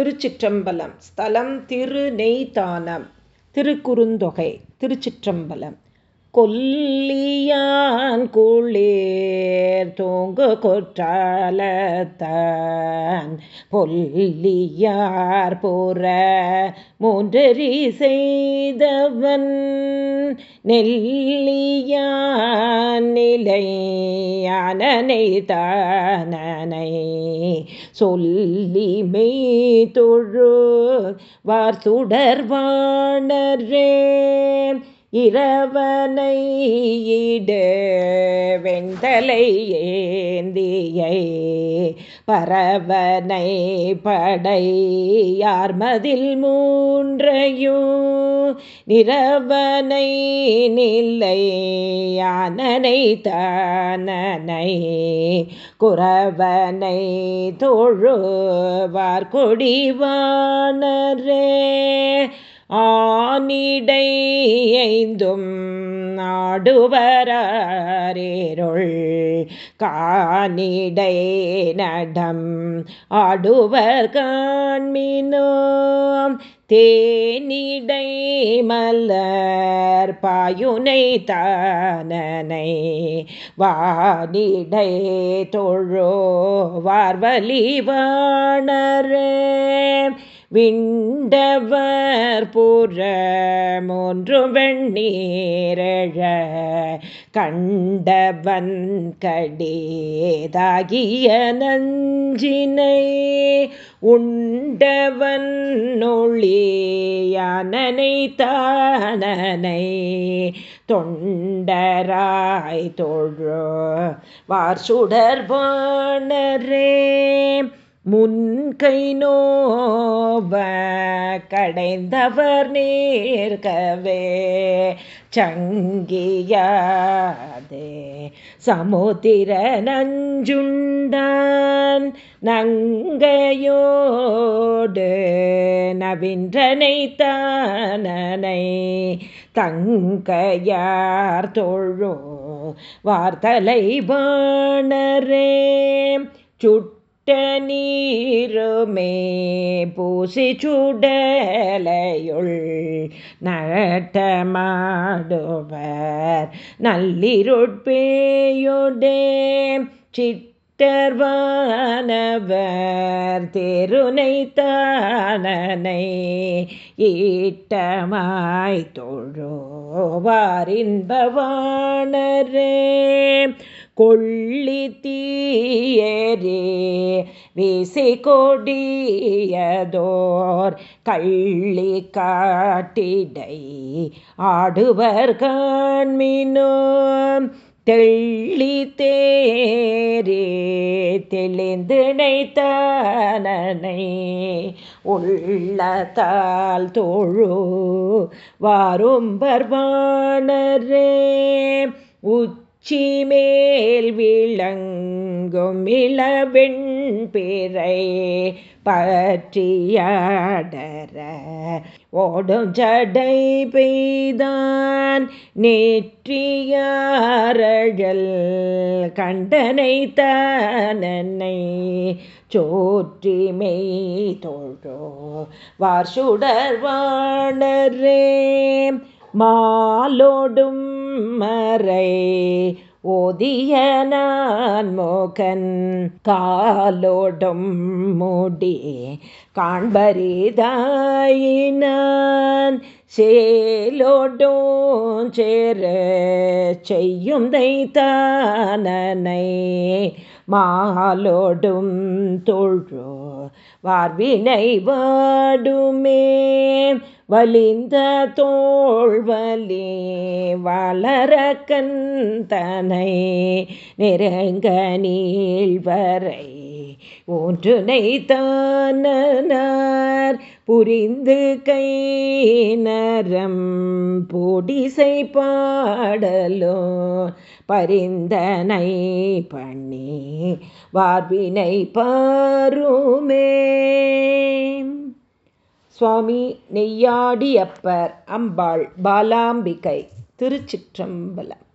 திருச்சிற்றம்பலம். ஸ்தலம் திருநெய்தானம் திருக்குறுந்தொகை திருச்சிற்றம்பலம். கொல்லியான் குளிர் தூங்கு கொற்றாலத்தான். பொல்லியார் போற மூன்றறி செய்தவன். நெல்லியான் நிலையானனை தானனை. சொல்லி மெய் தொழு வார் சுடர்வாணரே இரவனை இடு வெண்தலை ஏந்தியை பரவனை படை யார்மதில் மூன்றையும் நிறவனை நில்லை யானனை தானனை குறவனை தொழுவார் கொடிவானரே ஆனிடைந்தும் நாடுவரேருள் காணிடை நடம் ஆடுவர் காண்மினோ தேனிடை மலர் பாயுனை தானனை வானிடை தொழோ வார்வலி வாணரே விண்டவர் புற வெண்ணீரழ கண்டவன் கடேதாகிய நஞ்சினை உண்டவன் ஒளியானனை தானனை தொண்டராய் தொழோ வார் சுடர்வானரே முன்கை நோவ கடைந்தவர் நேர்கவே சங்கியாதே. சமுத்திர நஞ்சுண்டான் நங்கையோடு நவின்றனை தானனை தங்கையார் தொழோ வார்த்தலை வாணரே. சுட் நீருமே பூசி சுடலையுள் நட்டமாடுவர் நல்லிருட்பேயுடே சிட்டர்வானவர் தெருனை தானனை ஈட்டமாய் தொழுவாரின்பவானரே கொள்ளி தீயரே வீசி கொடியதோர் கள்ளி காட்டிடை ஆடுவர் காண்மினோ தெள்ளி தேரே தெளிந்து நைத்தனனை உள்ளத்தால் தோழு வாரும் பர்வானரே உச்ச சீமேல் விளங்கும் இளவெண் பிறை பற்றியாடர ஓடும் ஜடை பெய்தான் நேற்றியாரழல் கண்டனை தானனை சோற்றிமை தோழோ வார்சுடர் வாணரே மாலோடும் மறை ஓதிய நான் மோகன். காலோடும் மூடி காண்பரிதாயினான். சேலோடும் சேர செய்யும் தைத்தானனை. மாலோடும் தொழோ வார்வினை வாடுமே. வலிந்த தோல்வலி வளர கந்தனை நெருங்க நீழ்வரை ஒன்றுனை தானார் புரிந்து கை நரம் பொடிசை பாடலோ பரிந்தனை பண்ணி. வார்வினை பாருமே சுவாமி நெய்யாடியப்பர் அம்பாள் பாலாம்பிகை திருச்சிற்றம்பலம்.